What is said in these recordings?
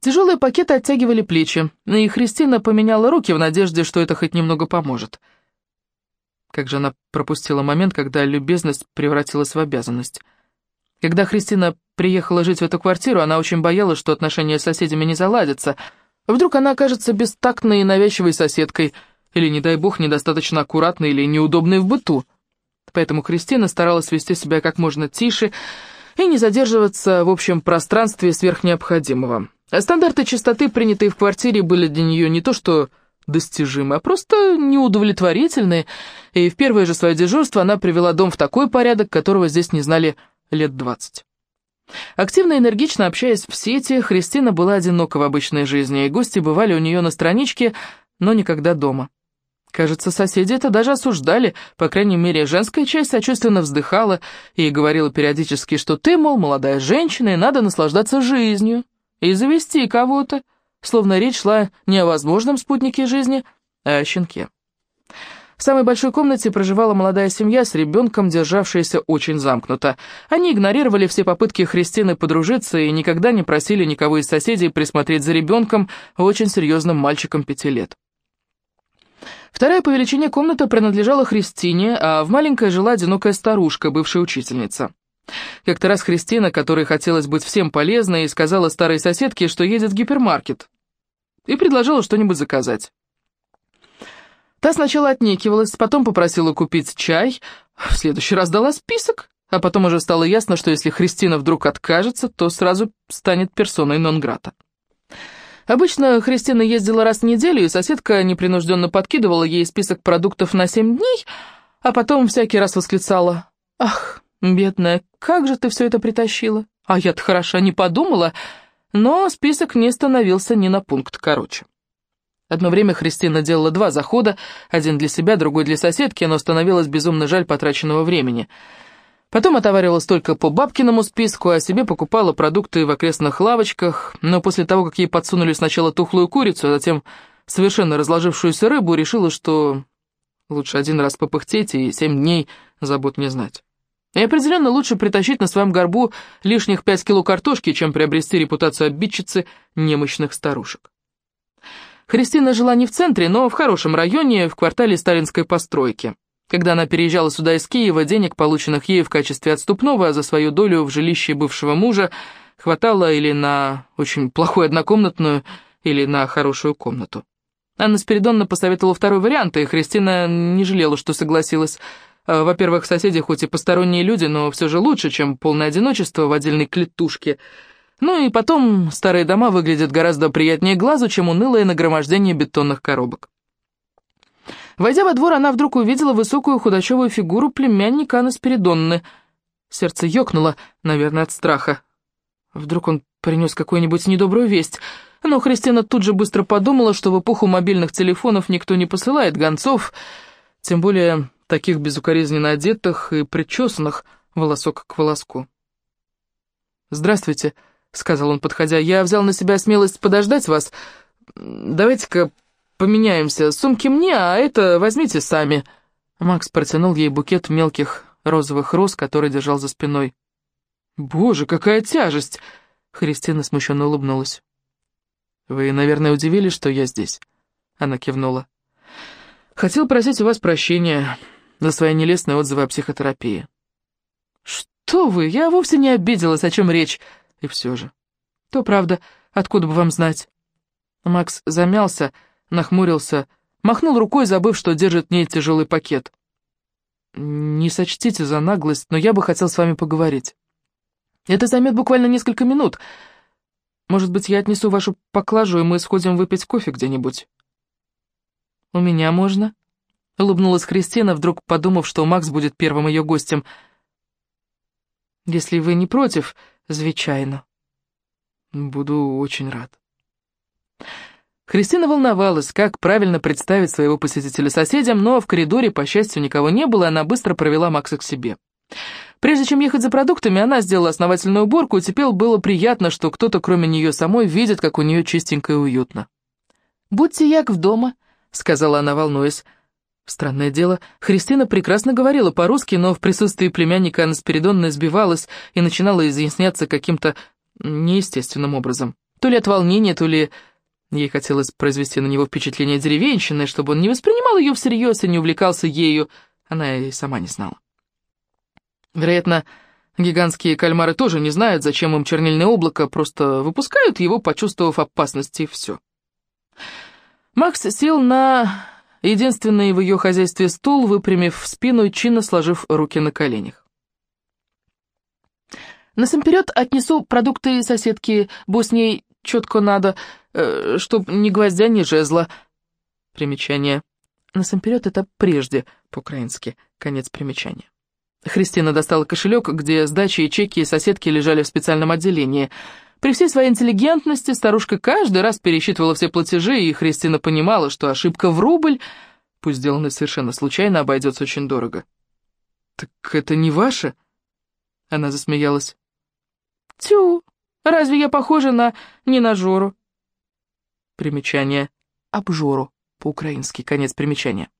Тяжелые пакеты оттягивали плечи, и Христина поменяла руки в надежде, что это хоть немного поможет. Как же она пропустила момент, когда любезность превратилась в обязанность. Когда Христина приехала жить в эту квартиру, она очень боялась, что отношения с соседями не заладятся. Вдруг она окажется бестактной и навязчивой соседкой, или, не дай бог, недостаточно аккуратной или неудобной в быту. Поэтому Христина старалась вести себя как можно тише и не задерживаться в общем пространстве сверх необходимого. Стандарты чистоты, принятые в квартире, были для нее не то что достижимы, а просто неудовлетворительные, и в первое же свое дежурство она привела дом в такой порядок, которого здесь не знали лет двадцать. Активно и энергично общаясь в сети, Христина была одинока в обычной жизни, и гости бывали у нее на страничке, но никогда дома. Кажется, соседи это даже осуждали, по крайней мере, женская часть сочувственно вздыхала и говорила периодически, что ты, мол, молодая женщина, и надо наслаждаться жизнью и завести кого-то, словно речь шла не о возможном спутнике жизни, а о щенке. В самой большой комнате проживала молодая семья с ребенком, державшаяся очень замкнуто. Они игнорировали все попытки Христины подружиться и никогда не просили никого из соседей присмотреть за ребенком, очень серьезным мальчиком пяти лет. Вторая по величине комната принадлежала Христине, а в маленькой жила одинокая старушка, бывшая учительница. Как-то раз Христина, которой хотелось быть всем полезной, сказала старой соседке, что едет в гипермаркет, и предложила что-нибудь заказать. Та сначала отнекивалась, потом попросила купить чай, в следующий раз дала список, а потом уже стало ясно, что если Христина вдруг откажется, то сразу станет персоной нон-грата. Обычно Христина ездила раз в неделю, и соседка непринужденно подкидывала ей список продуктов на семь дней, а потом всякий раз восклицала «Ах, бедная, как же ты все это притащила? А я-то хорошо не подумала», но список не становился ни на пункт короче. Одно время Христина делала два захода, один для себя, другой для соседки, но становилось безумно жаль потраченного времени. Потом отоваривалась только по бабкиному списку, а себе покупала продукты в окрестных лавочках, но после того, как ей подсунули сначала тухлую курицу, а затем совершенно разложившуюся рыбу, решила, что лучше один раз попыхтеть и семь дней забот не знать. И определенно лучше притащить на своем горбу лишних пять кило картошки, чем приобрести репутацию обидчицы немощных старушек. Христина жила не в центре, но в хорошем районе, в квартале сталинской постройки. Когда она переезжала сюда из Киева, денег, полученных ею в качестве отступного за свою долю в жилище бывшего мужа, хватало или на очень плохую однокомнатную, или на хорошую комнату. Анна Спиридонна посоветовала второй вариант, и Христина не жалела, что согласилась. А, во-первых, соседи хоть и посторонние люди, но все же лучше, чем полное одиночество в отдельной клетушке – ну и потом старые дома выглядят гораздо приятнее глазу, чем унылое нагромождение бетонных коробок. Войдя во двор, она вдруг увидела высокую худощавую фигуру племянника Анны Спиридонны. Сердце ёкнуло, наверное, от страха. Вдруг он принес какую-нибудь недобрую весть. Но Христина тут же быстро подумала, что в эпоху мобильных телефонов никто не посылает гонцов, тем более таких безукоризненно одетых и причесанных волосок к волоску. «Здравствуйте», — сказал он, подходя. «Я взял на себя смелость подождать вас. Давайте-ка поменяемся. Сумки мне, а это возьмите сами». Макс протянул ей букет мелких розовых роз, который держал за спиной. «Боже, какая тяжесть!» Христина смущенно улыбнулась. «Вы, наверное, удивились, что я здесь?» Она кивнула. «Хотел просить у вас прощения за свои нелестные отзывы о психотерапии». «Что вы? Я вовсе не обиделась, о чем речь. И все же. То правда, откуда бы вам знать? Макс замялся, нахмурился, махнул рукой, забыв, что держит в ней тяжелый пакет. «Не сочтите за наглость, но я бы хотел с вами поговорить. Это займет буквально несколько минут. Может быть, я отнесу вашу поклажу, и мы сходим выпить кофе где-нибудь?» «У меня можно?» — улыбнулась Кристина, вдруг подумав, что Макс будет первым ее гостем. «Если вы не против...» Звичайно. Буду очень рад. Христина волновалась, как правильно представить своего посетителя соседям, но в коридоре, по счастью, никого не было, и она быстро провела Макса к себе. Прежде чем ехать за продуктами, она сделала основательную уборку, и теперь было приятно, что кто-то, кроме нее самой, видит, как у нее чистенько и уютно. «Будьте як в дома», — сказала она, волнуясь. Странное дело, Христина прекрасно говорила по-русски, но в присутствии племянника она спиридонно сбивалась и начинала изъясняться каким-то неестественным образом. То ли от волнения, то ли ей хотелось произвести на него впечатление деревенщины, чтобы он не воспринимал ее всерьез и не увлекался ею, она и сама не знала. Вероятно, гигантские кальмары тоже не знают, зачем им чернильное облако, просто выпускают его, почувствовав опасность, и все. Макс сел на единственный в ее хозяйстве стул, выпрямив спину и чинно сложив руки на коленях. На самперед отнесу продукты соседки, бо четко надо, э, чтоб ни гвоздя, ни жезла. Примечание. На самперед это прежде, по-украински. Конец примечания. Христина достала кошелек, где сдачи и чеки и соседки лежали в специальном отделении. При всей своей интеллигентности старушка каждый раз пересчитывала все платежи, и Христина понимала, что ошибка в рубль, пусть сделанная совершенно случайно, обойдется очень дорого. «Так это не ваше?» Она засмеялась. «Тю, разве я похожа на ненажору?» Примечание. «Обжору» по-украински, конец примечания.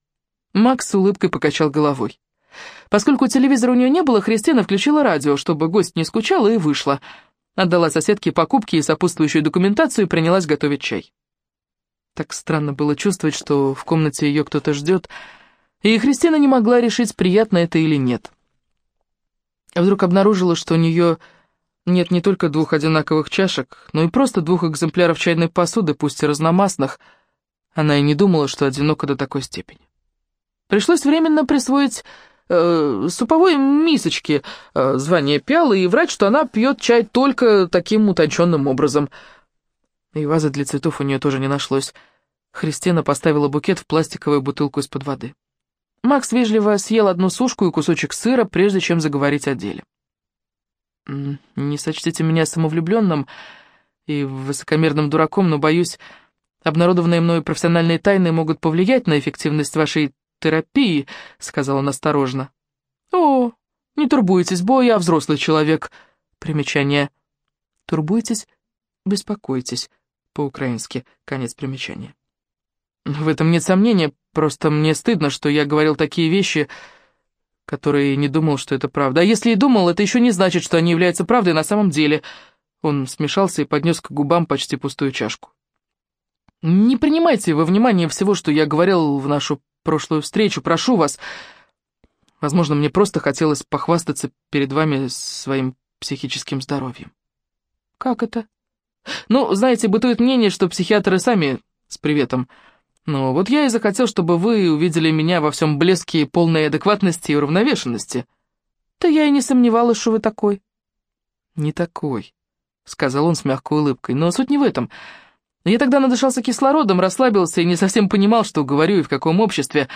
Макс с улыбкой покачал головой. Поскольку телевизора у нее не было, Христина включила радио, чтобы гость не скучал, и вышла. Отдала соседке покупки и сопутствующую документацию и принялась готовить чай. Так странно было чувствовать, что в комнате ее кто-то ждет, и Христина не могла решить, приятно это или нет. Вдруг обнаружила, что у нее нет не только двух одинаковых чашек, но и просто двух экземпляров чайной посуды, пусть и разномастных. Она и не думала, что одинока до такой степени. Пришлось временно присвоить э, суповой мисочке э, звание пиалы и врать, что она пьет чай только таким утонченным образом. И вазы для цветов у нее тоже не нашлось. Христина поставила букет в пластиковую бутылку из-под воды. Макс вежливо съел одну сушку и кусочек сыра, прежде чем заговорить о деле. «Не сочтите меня самовлюбленным и высокомерным дураком, но, боюсь, обнародованные мною профессиональные тайны могут повлиять на эффективность вашей терапии», — сказал он осторожно. «О, не турбуйтесь, бо я взрослый человек». Примечание. «Турбуйтесь, беспокойтесь», по-украински, конец примечания. В этом нет сомнения, просто мне стыдно, что я говорил такие вещи, которые не думал, что это правда. А если и думал, это еще не значит, что они являются правдой на самом деле. Он смешался и поднес к губам почти пустую чашку. Не принимайте во внимание всего, что я говорил в нашу прошлую встречу, прошу вас. Возможно, мне просто хотелось похвастаться перед вами своим психическим здоровьем. Как это? Ну, знаете, бытует мнение, что психиатры сами с приветом но вот я и захотел, чтобы вы увидели меня во всем блеске полной адекватности и уравновешенности. Да я и не сомневалась, что вы такой. Не такой, сказал он с мягкой улыбкой, но суть не в этом. Я тогда надышался кислородом, расслабился и не совсем понимал, что говорю и в каком обществе.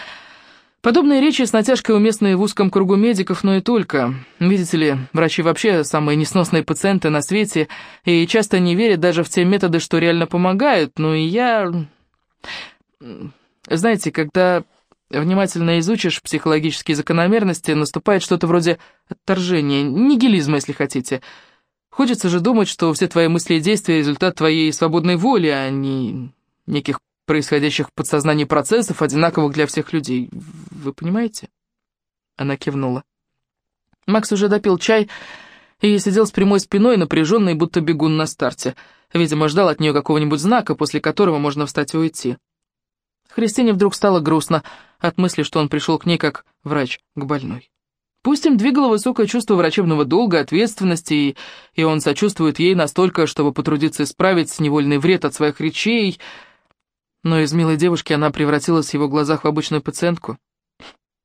Подобные речи с натяжкой уместны в узком кругу медиков, но и только. Видите ли, врачи вообще самые несносные пациенты на свете и часто не верят даже в те методы, что реально помогают, ну и я... Знаете, когда внимательно изучишь психологические закономерности, наступает что-то вроде отторжения, нигилизма, если хотите. Хочется же думать, что все твои мысли и действия — результат твоей свободной воли, а не неких происходящих в подсознании процессов, одинаковых для всех людей. Вы понимаете?» Она кивнула. Макс уже допил чай и сидел с прямой спиной, напряженный, будто бегун на старте. Видимо, ждал от нее какого-нибудь знака, после которого можно встать и уйти. Христине вдруг стало грустно от мысли, что он пришел к ней как врач к больной. Пусть им двигало высокое чувство врачебного долга, ответственности, и, и он сочувствует ей настолько, чтобы потрудиться исправить невольный вред от своих речей, но из милой девушки она превратилась в его глазах в обычную пациентку.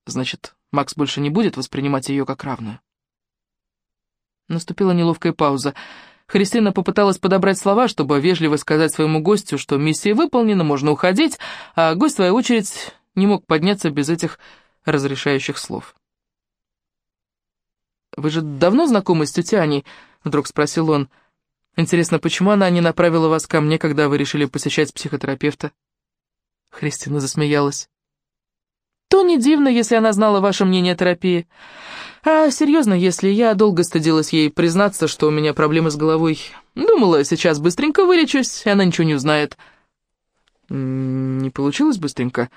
Значит, Макс больше не будет воспринимать ее как равную. Наступила неловкая пауза. Христина попыталась подобрать слова, чтобы вежливо сказать своему гостю, что миссия выполнена, можно уходить, а гость, в свою очередь, не мог подняться без этих разрешающих слов. «Вы же давно знакомы с тетей Аней?» — вдруг спросил он. «Интересно, почему она не направила вас ко мне, когда вы решили посещать психотерапевта?» Христина засмеялась. «То не дивно, если она знала ваше мнение о терапии. А серьезно, если я долго стыдилась ей признаться, что у меня проблемы с головой. Думала, сейчас быстренько вылечусь, и она ничего не узнает. Не получилось быстренько?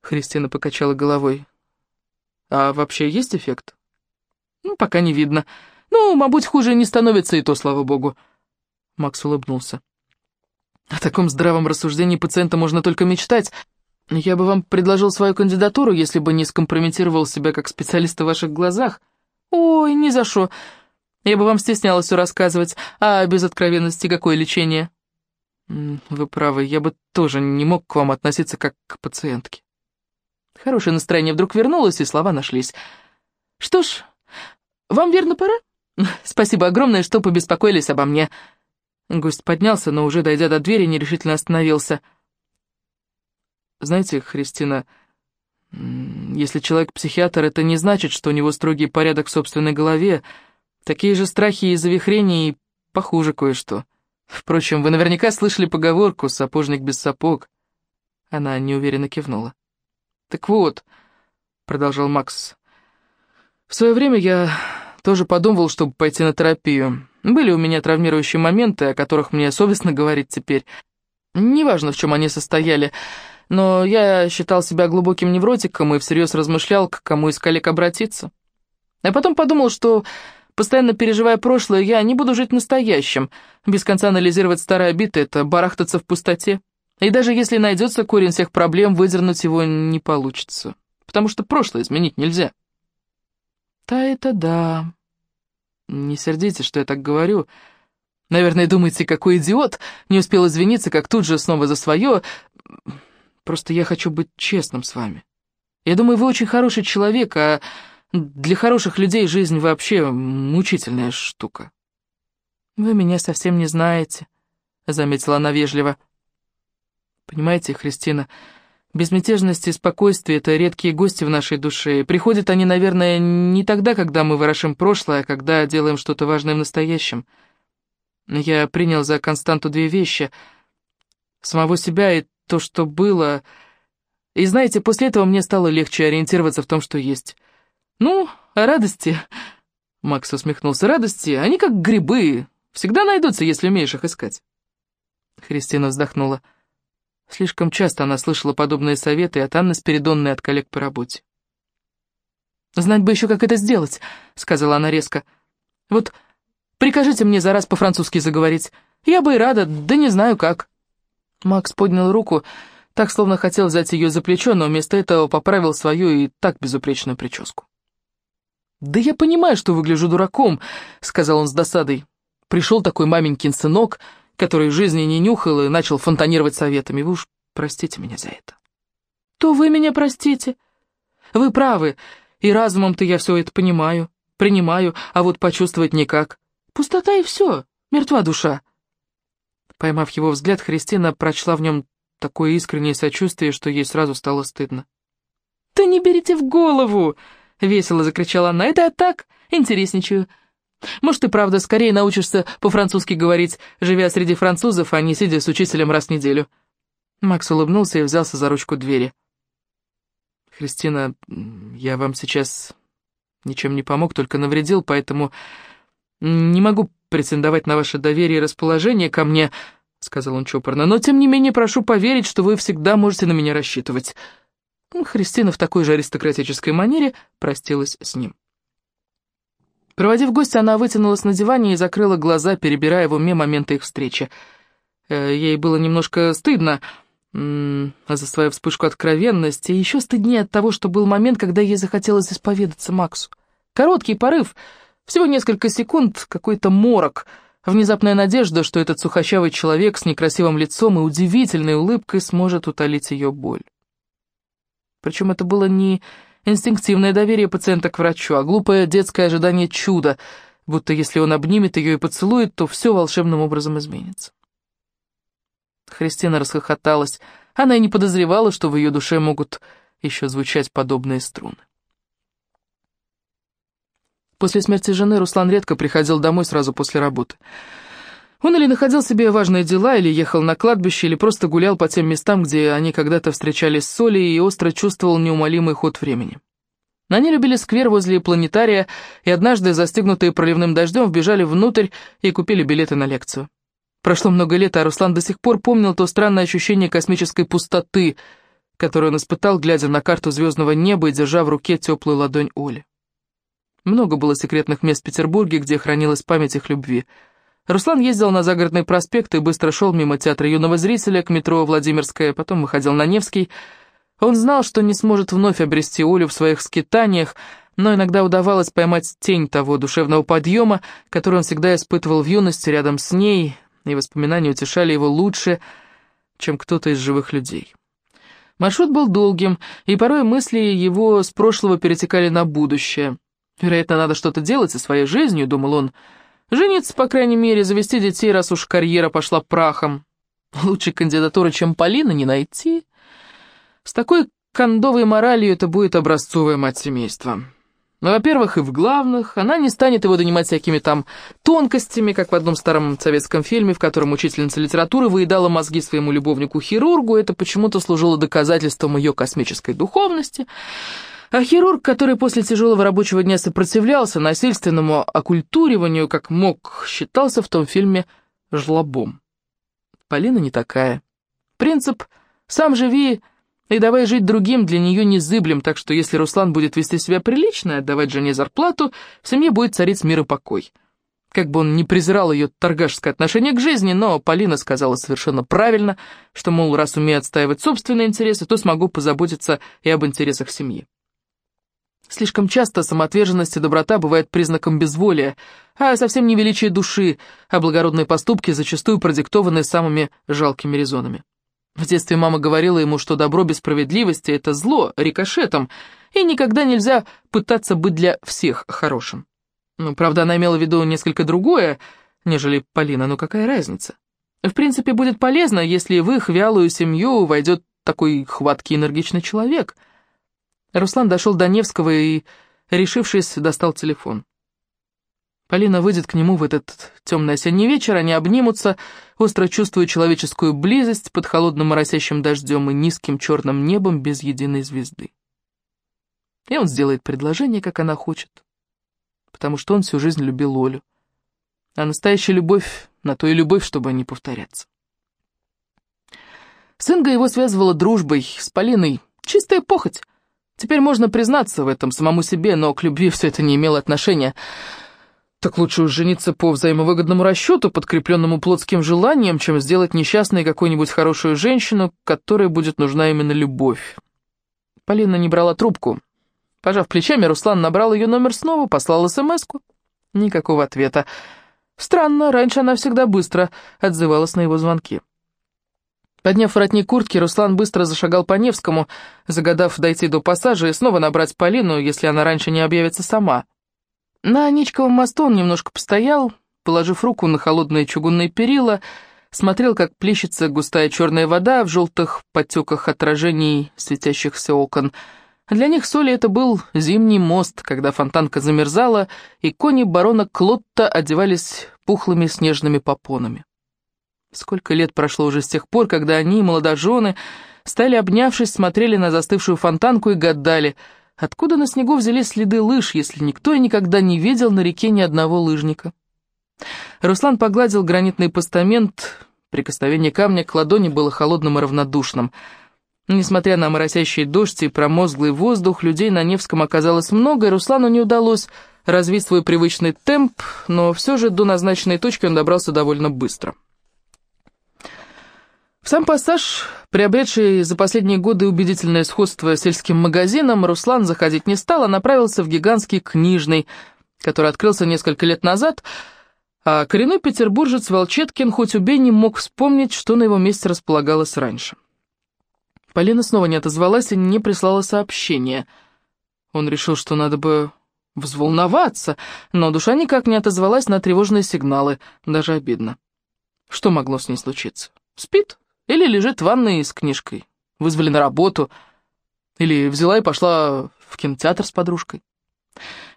Христина покачала головой. А вообще есть эффект? Ну, пока не видно. Ну, мабуть, хуже не становится и то, слава богу. Макс улыбнулся. О таком здравом рассуждении пациента можно только мечтать. Я бы вам предложил свою кандидатуру, если бы не скомпрометировал себя как специалиста в ваших глазах. Ой, ни за что. Я бы вам стеснялась все рассказывать, а без откровенности какое лечение? Вы правы, я бы тоже не мог к вам относиться как к пациентке. Хорошее настроение вдруг вернулось, и слова нашлись. Что ж, вам верно пора? Спасибо огромное, что побеспокоились обо мне. Гость поднялся, но уже дойдя до двери, нерешительно остановился. Знаете, Христина, если человек психиатр, это не значит, что у него строгий порядок в собственной голове, Такие же страхи и завихрения, и похуже кое-что. Впрочем, вы наверняка слышали поговорку «сапожник без сапог». Она неуверенно кивнула. «Так вот», — продолжал Макс, — «в свое время я тоже подумывал, чтобы пойти на терапию. Были у меня травмирующие моменты, о которых мне совестно говорить теперь. Неважно, в чем они состояли, но я считал себя глубоким невротиком и всерьез размышлял, к кому из коллег обратиться. А потом подумал, что Постоянно переживая прошлое, я не буду жить настоящим. Без конца анализировать старые обиды — это барахтаться в пустоте. И даже если найдется корень всех проблем, выдернуть его не получится. Потому что прошлое изменить нельзя. Да это да. Не сердитесь, что я так говорю. Наверное, думаете, какой идиот. Не успел извиниться, как тут же снова за свое. Просто я хочу быть честным с вами. Я думаю, вы очень хороший человек, а для хороших людей жизнь вообще мучительная штука. «Вы меня совсем не знаете», — заметила она вежливо. «Понимаете, Христина, безмятежность и спокойствие — это редкие гости в нашей душе, приходят они, наверное, не тогда, когда мы ворошим прошлое, а когда делаем что-то важное в настоящем. Я принял за константу две вещи — самого себя и то, что было, и знаете, после этого мне стало легче ориентироваться в том, что есть». «Ну, а радости...» Макс усмехнулся. «Радости, они как грибы, всегда найдутся, если умеешь их искать». Христина вздохнула. Слишком часто она слышала подобные советы от Анны Спиридонной от коллег по работе. «Знать бы еще, как это сделать», — сказала она резко. «Вот прикажите мне за раз по-французски заговорить. Я бы и рада, да не знаю как». Макс поднял руку, так словно хотел взять ее за плечо, но вместо этого поправил свою и так безупречную прическу. «Да я понимаю, что выгляжу дураком», — сказал он с досадой. Пришел такой маменькин сынок, который жизни не нюхал и начал фонтанировать советами. Вы уж простите меня за это. «То вы меня простите. Вы правы, и разумом-то я все это понимаю, принимаю, а вот почувствовать никак. Пустота и все, мертва душа». Поймав его взгляд, Христина прочла в нем такое искреннее сочувствие, что ей сразу стало стыдно. «Да не берите в голову!» — весело закричала она. «Это я так, интересничаю. Может, и правда скорее научишься по-французски говорить, живя среди французов, а не сидя с учителем раз в неделю». Макс улыбнулся и взялся за ручку двери. «Христина, я вам сейчас ничем не помог, только навредил, поэтому не могу претендовать на ваше доверие и расположение ко мне», — сказал он чопорно, «но тем не менее прошу поверить, что вы всегда можете на меня рассчитывать». Христина в такой же аристократической манере простилась с ним. Проводив гостя, она вытянулась на диване и закрыла глаза, перебирая в уме моменты их встречи. Э, ей было немножко стыдно за свою вспышку откровенности, и еще стыднее от того, что был момент, когда ей захотелось исповедаться Максу. Короткий порыв, всего несколько секунд, какой-то морок, внезапная надежда, что этот сухощавый человек с некрасивым лицом и удивительной улыбкой сможет утолить ее боль. Причем это было не инстинктивное доверие пациента к врачу, а глупое детское ожидание чуда, будто если он обнимет ее и поцелует, то все волшебным образом изменится. Христина расхохоталась. Она и не подозревала, что в ее душе могут еще звучать подобные струны. После смерти жены Руслан редко приходил домой сразу после работы. Он или находил себе важные дела, или ехал на кладбище, или просто гулял по тем местам, где они когда-то встречались с Солей и остро чувствовал неумолимый ход времени. Они любили сквер возле планетария, и однажды, застигнутые проливным дождем, вбежали внутрь и купили билеты на лекцию. Прошло много лет, а Руслан до сих пор помнил то странное ощущение космической пустоты, которое он испытал, глядя на карту звездного неба и держа в руке теплую ладонь Оли. Много было секретных мест в Петербурге, где хранилась память их любви — Руслан ездил на загородный проспект и быстро шел мимо театра юного зрителя к метро Владимирская, потом выходил на Невский. Он знал, что не сможет вновь обрести Олю в своих скитаниях, но иногда удавалось поймать тень того душевного подъема, который он всегда испытывал в юности рядом с ней, и воспоминания утешали его лучше, чем кто-то из живых людей. Маршрут был долгим, и порой мысли его с прошлого перетекали на будущее. Вероятно, надо что-то делать со своей жизнью, думал он, — Жениться, по крайней мере, завести детей, раз уж карьера пошла прахом. Лучшей кандидатуры, чем Полина, не найти. С такой кондовой моралью это будет образцовая мать семейства. Но, во-первых, и в главных, она не станет его донимать всякими там тонкостями, как в одном старом советском фильме, в котором учительница литературы выедала мозги своему любовнику-хирургу, это почему-то служило доказательством ее космической духовности — а хирург, который после тяжелого рабочего дня сопротивлялся насильственному оккультуриванию, как мог, считался в том фильме жлобом. Полина не такая. Принцип «сам живи и давай жить другим» для нее незыблем, так что если Руслан будет вести себя прилично и отдавать жене зарплату, в семье будет царить мир и покой. Как бы он ни презирал ее торгашеское отношение к жизни, но Полина сказала совершенно правильно, что, мол, раз умею отстаивать собственные интересы, то смогу позаботиться и об интересах семьи. Слишком часто самоотверженность и доброта бывают признаком безволия, а совсем не величие души, а благородные поступки зачастую продиктованы самыми жалкими резонами. В детстве мама говорила ему, что добро без справедливости — это зло, рикошетом, и никогда нельзя пытаться быть для всех хорошим. Ну, правда, она имела в виду несколько другое, нежели Полина, но какая разница? В принципе, будет полезно, если в их вялую семью войдет такой хваткий энергичный человек — Руслан дошел до Невского и, решившись, достал телефон. Полина выйдет к нему в этот темный осенний вечер, они обнимутся, остро чувствуя человеческую близость под холодным моросящим дождем и низким черным небом без единой звезды. И он сделает предложение, как она хочет, потому что он всю жизнь любил Олю. А настоящая любовь на то и любовь, чтобы не повторяться. С его связывала дружбой, с Полиной чистая похоть, Теперь можно признаться в этом самому себе, но к любви все это не имело отношения. Так лучше уж жениться по взаимовыгодному расчету, подкрепленному плотским желанием, чем сделать несчастной какую-нибудь хорошую женщину, которой будет нужна именно любовь. Полина не брала трубку. Пожав плечами, Руслан набрал ее номер снова, послал смс -ку. Никакого ответа. Странно, раньше она всегда быстро отзывалась на его звонки. Подняв воротник куртки, Руслан быстро зашагал по Невскому, загадав дойти до пассажа и снова набрать Полину, если она раньше не объявится сама. На Ничковом мосту он немножко постоял, положив руку на холодные чугунные перила, смотрел, как плещется густая черная вода в желтых подтеках отражений светящихся окон. Для них соли это был зимний мост, когда фонтанка замерзала, и кони барона Клотта одевались пухлыми снежными попонами. Сколько лет прошло уже с тех пор, когда они, молодожены, стали обнявшись, смотрели на застывшую фонтанку и гадали, откуда на снегу взялись следы лыж, если никто и никогда не видел на реке ни одного лыжника. Руслан погладил гранитный постамент, прикосновение камня к ладони было холодным и равнодушным. Несмотря на моросящий дождь и промозглый воздух, людей на Невском оказалось много, и Руслану не удалось развить свой привычный темп, но все же до назначенной точки он добрался довольно быстро. Сам пассаж, приобретший за последние годы убедительное сходство с сельским магазином, Руслан заходить не стал, а направился в гигантский книжный, который открылся несколько лет назад, а коренной петербуржец Волчеткин хоть убей не мог вспомнить, что на его месте располагалось раньше. Полина снова не отозвалась и не прислала сообщения. Он решил, что надо бы взволноваться, но душа никак не отозвалась на тревожные сигналы, даже обидно. Что могло с ней случиться? Спит? Или лежит в ванной с книжкой. Вызвали на работу. Или взяла и пошла в кинотеатр с подружкой.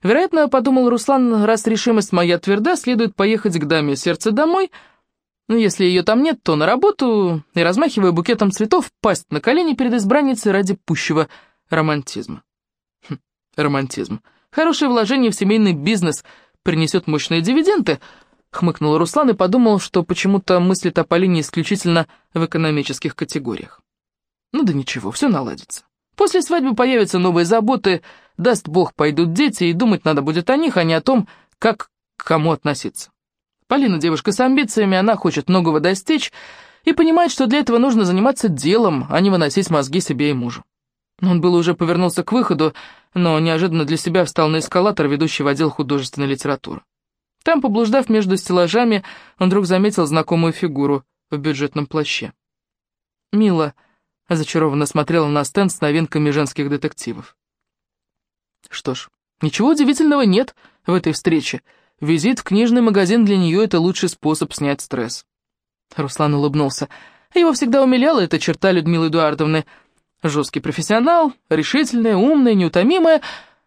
Вероятно, подумал Руслан, раз решимость моя тверда, следует поехать к даме сердца домой. Но если ее там нет, то на работу и, размахивая букетом цветов, пасть на колени перед избранницей ради пущего романтизма. Хм, романтизм. Хорошее вложение в семейный бизнес принесет мощные дивиденды — Хмыкнул Руслан и подумал, что почему-то мыслит о Полине исключительно в экономических категориях. Ну да ничего, все наладится. После свадьбы появятся новые заботы, даст бог, пойдут дети, и думать надо будет о них, а не о том, как к кому относиться. Полина девушка с амбициями, она хочет многого достичь и понимает, что для этого нужно заниматься делом, а не выносить мозги себе и мужу. Он было уже повернулся к выходу, но неожиданно для себя встал на эскалатор, ведущий в отдел художественной литературы. Там, поблуждав между стеллажами, он вдруг заметил знакомую фигуру в бюджетном плаще. Мила зачарованно смотрела на стенд с новинками женских детективов. Что ж, ничего удивительного нет в этой встрече. Визит в книжный магазин для нее — это лучший способ снять стресс. Руслан улыбнулся. Его всегда умиляла эта черта Людмилы Эдуардовны. Жесткий профессионал, решительная, умная, неутомимая.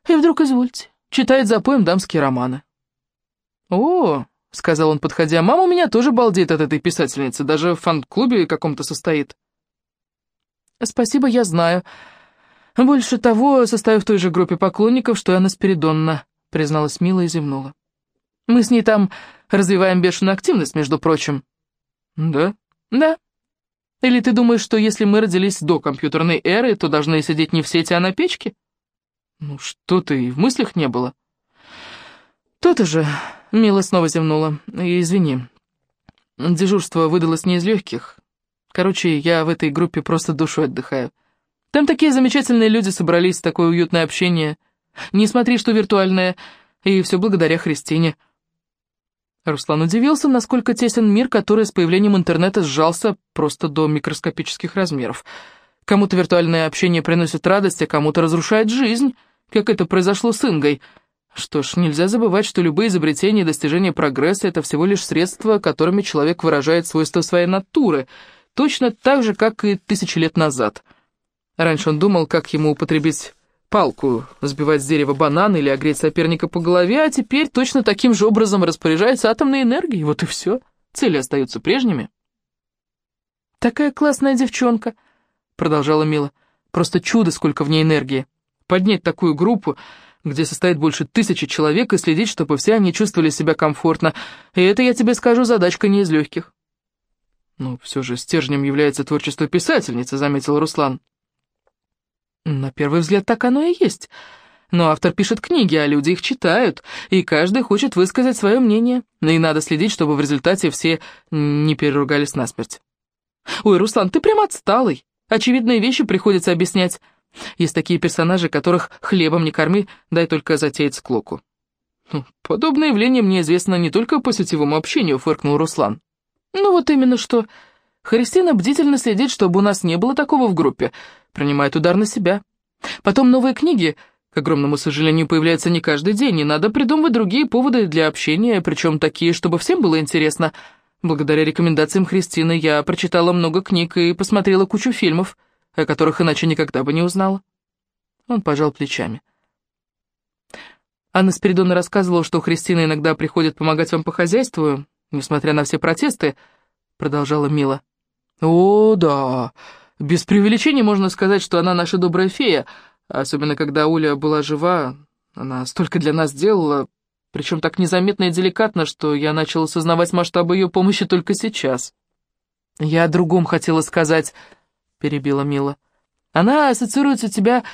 И вдруг, извольте, читает за поем дамские романы. «О, — сказал он, подходя, — мама у меня тоже балдеет от этой писательницы, даже в фан-клубе каком-то состоит». «Спасибо, я знаю. Больше того, состою в той же группе поклонников, что и Анна Спиридонна», — призналась Мила и зевнула. «Мы с ней там развиваем бешеную активность, между прочим». «Да?» «Да. Или ты думаешь, что если мы родились до компьютерной эры, то должны сидеть не в сети, а на печке?» «Ну что ты, и в мыслях не было». «То-то же...» — Мила снова зевнула. «Извини. Дежурство выдалось не из легких. Короче, я в этой группе просто душой отдыхаю. Там такие замечательные люди собрались, такое уютное общение. Не смотри, что виртуальное, и все благодаря Христине». Руслан удивился, насколько тесен мир, который с появлением интернета сжался просто до микроскопических размеров. Кому-то виртуальное общение приносит радость, а кому-то разрушает жизнь, как это произошло с Ингой — что ж, нельзя забывать, что любые изобретения и достижения прогресса — это всего лишь средства, которыми человек выражает свойства своей натуры, точно так же, как и тысячи лет назад. Раньше он думал, как ему употребить палку, сбивать с дерева банан или огреть соперника по голове, а теперь точно таким же образом распоряжается атомной энергией, вот и все. Цели остаются прежними. «Такая классная девчонка», — продолжала Мила. «Просто чудо, сколько в ней энергии. Поднять такую группу где состоит больше тысячи человек, и следить, чтобы все они чувствовали себя комфортно. И это, я тебе скажу, задачка не из легких. «Ну, все же стержнем является творчество писательницы», — заметил Руслан. «На первый взгляд так оно и есть. Но автор пишет книги, а люди их читают, и каждый хочет высказать свое мнение. И надо следить, чтобы в результате все не переругались насмерть». «Ой, Руслан, ты прям отсталый. Очевидные вещи приходится объяснять». Есть такие персонажи, которых хлебом не корми, дай только затеять склоку. «Хм, «Подобное явление мне известно не только по сетевому общению», — фыркнул Руслан. «Ну вот именно что. Христина бдительно следит, чтобы у нас не было такого в группе, принимает удар на себя. Потом новые книги, к огромному сожалению, появляются не каждый день, и надо придумывать другие поводы для общения, причем такие, чтобы всем было интересно. Благодаря рекомендациям Христины я прочитала много книг и посмотрела кучу фильмов» о которых иначе никогда бы не узнала. Он пожал плечами. Анна Спиридоновна рассказывала, что Христина иногда приходит помогать вам по хозяйству, несмотря на все протесты, продолжала Мила. О, да, без преувеличения можно сказать, что она наша добрая фея, особенно когда Уля была жива, она столько для нас делала, причем так незаметно и деликатно, что я начал осознавать масштабы ее помощи только сейчас. Я о другом хотела сказать, перебила Мила. «Она ассоциируется тебя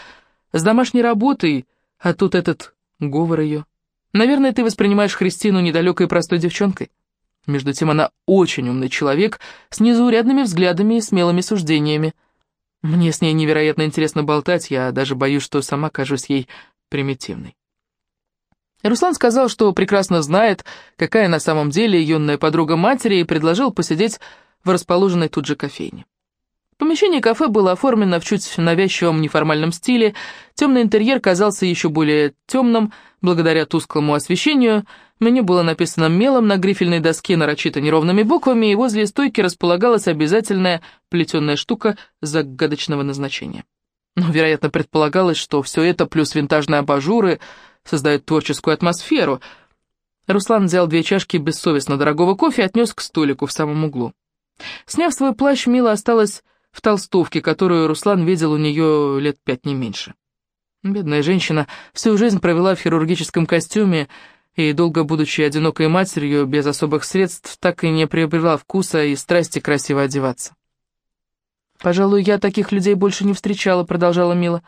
с домашней работой, а тут этот говор ее. Наверное, ты воспринимаешь Христину недалекой и простой девчонкой. Между тем она очень умный человек, с незаурядными взглядами и смелыми суждениями. Мне с ней невероятно интересно болтать, я даже боюсь, что сама кажусь ей примитивной». Руслан сказал, что прекрасно знает, какая на самом деле юная подруга матери, и предложил посидеть в расположенной тут же кофейне. Помещение кафе было оформлено в чуть навязчивом неформальном стиле, темный интерьер казался еще более темным, благодаря тусклому освещению, меню было написано мелом на грифельной доске нарочито неровными буквами, и возле стойки располагалась обязательная плетеная штука загадочного назначения. Но, вероятно, предполагалось, что все это плюс винтажные абажуры создают творческую атмосферу. Руслан взял две чашки бессовестно дорогого кофе и отнес к столику в самом углу. Сняв свой плащ, Мила осталась в толстовке, которую Руслан видел у нее лет пять не меньше. Бедная женщина всю жизнь провела в хирургическом костюме и, долго будучи одинокой матерью, без особых средств, так и не приобрела вкуса и страсти красиво одеваться. «Пожалуй, я таких людей больше не встречала», — продолжала Мила.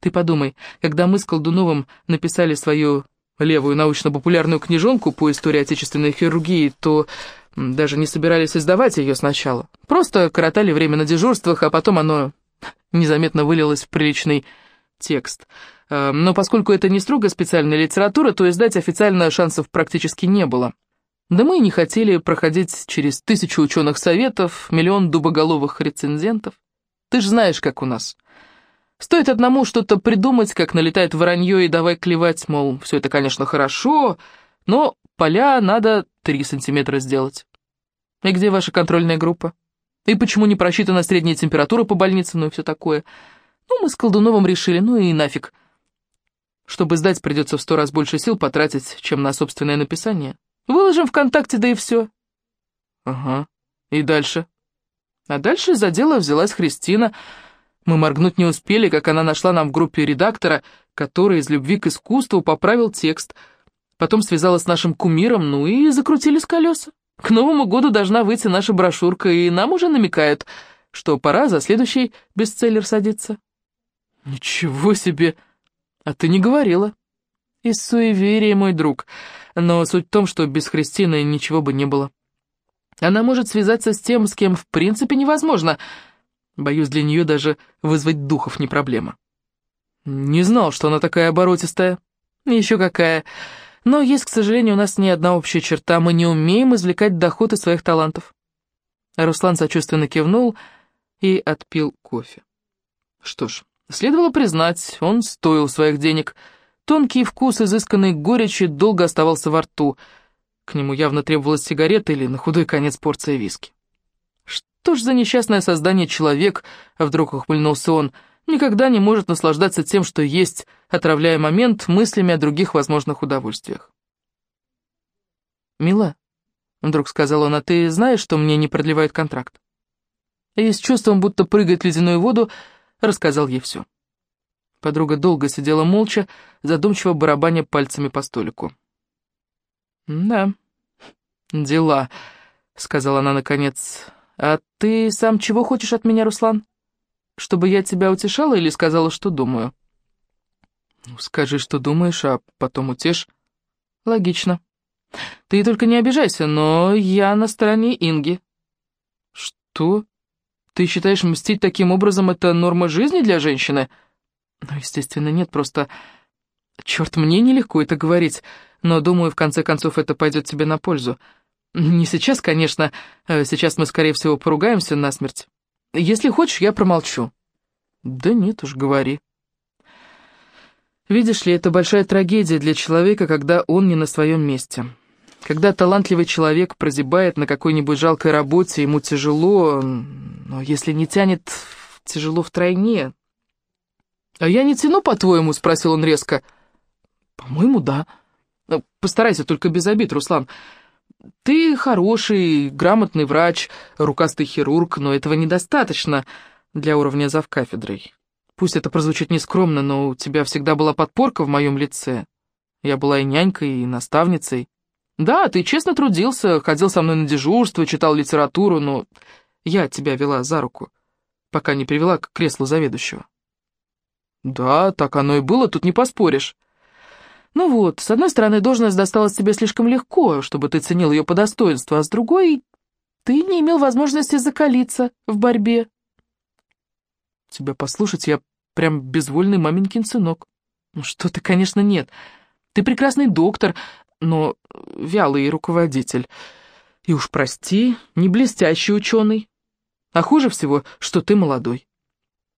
«Ты подумай, когда мы с Колдуновым написали свою левую научно-популярную книжонку по истории отечественной хирургии, то даже не собирались издавать ее сначала. Просто коротали время на дежурствах, а потом оно незаметно вылилось в приличный текст. Э, но поскольку это не строго специальная литература, то издать официально шансов практически не было. Да мы и не хотели проходить через тысячу ученых советов, миллион дубоголовых рецензентов. Ты же знаешь, как у нас. Стоит одному что-то придумать, как налетает воронье и давай клевать, мол, все это, конечно, хорошо, но поля надо три сантиметра сделать. И где ваша контрольная группа? И почему не просчитана средняя температура по больнице, ну и все такое? Ну, мы с Колдуновым решили, ну и нафиг. Чтобы сдать, придется в сто раз больше сил потратить, чем на собственное написание. Выложим ВКонтакте, да и все. Ага, и дальше? А дальше за дело взялась Христина. Мы моргнуть не успели, как она нашла нам в группе редактора, который из любви к искусству поправил текст. Потом связалась с нашим кумиром, ну и закрутили с колеса. К Новому году должна выйти наша брошюрка, и нам уже намекают, что пора за следующий бестселлер садиться. Ничего себе! А ты не говорила. Из суеверия, мой друг. Но суть в том, что без Христины ничего бы не было. Она может связаться с тем, с кем в принципе невозможно. Боюсь, для нее даже вызвать духов не проблема. Не знал, что она такая оборотистая. Еще какая. Но есть, к сожалению, у нас не одна общая черта. Мы не умеем извлекать доход из своих талантов. Руслан сочувственно кивнул и отпил кофе. Что ж, следовало признать, он стоил своих денег — Тонкий вкус изысканной горечи долго оставался во рту. К нему явно требовалась сигарета или, на худой конец, порция виски. Что ж за несчастное создание человек, вдруг ухмыльнулся он, никогда не может наслаждаться тем, что есть, отравляя момент мыслями о других возможных удовольствиях. «Мила», — вдруг сказал он, — «а ты знаешь, что мне не продлевают контракт?» И с чувством, будто прыгает в ледяную воду, рассказал ей все. Подруга долго сидела молча, задумчиво барабаня пальцами по столику. «Да, дела», — сказала она наконец. «А ты сам чего хочешь от меня, Руслан? Чтобы я тебя утешала или сказала, что думаю?» «Ну, «Скажи, что думаешь, а потом утешь». «Логично. Ты только не обижайся, но я на стороне Инги». «Что? Ты считаешь, мстить таким образом — это норма жизни для женщины?» Ну, естественно, нет, просто... Черт, мне нелегко это говорить, но, думаю, в конце концов, это пойдет тебе на пользу. Не сейчас, конечно, э, сейчас мы, скорее всего, поругаемся насмерть. Если хочешь, я промолчу. Да нет уж, говори. Видишь ли, это большая трагедия для человека, когда он не на своем месте. Когда талантливый человек прозябает на какой-нибудь жалкой работе, ему тяжело, но если не тянет, тяжело втройне, «А я не тяну, по-твоему?» — спросил он резко. «По-моему, да. Постарайся только без обид, Руслан. Ты хороший, грамотный врач, рукастый хирург, но этого недостаточно для уровня завкафедрой. Пусть это прозвучит нескромно, но у тебя всегда была подпорка в моем лице. Я была и нянькой, и наставницей. Да, ты честно трудился, ходил со мной на дежурство, читал литературу, но я тебя вела за руку, пока не привела к креслу заведующего. «Да, так оно и было, тут не поспоришь». «Ну вот, с одной стороны, должность досталась тебе слишком легко, чтобы ты ценил ее по достоинству, а с другой, ты не имел возможности закалиться в борьбе». «Тебя послушать, я прям безвольный маменькин сынок». «Ну что ты, конечно, нет. Ты прекрасный доктор, но вялый руководитель. И уж прости, не блестящий ученый. А хуже всего, что ты молодой.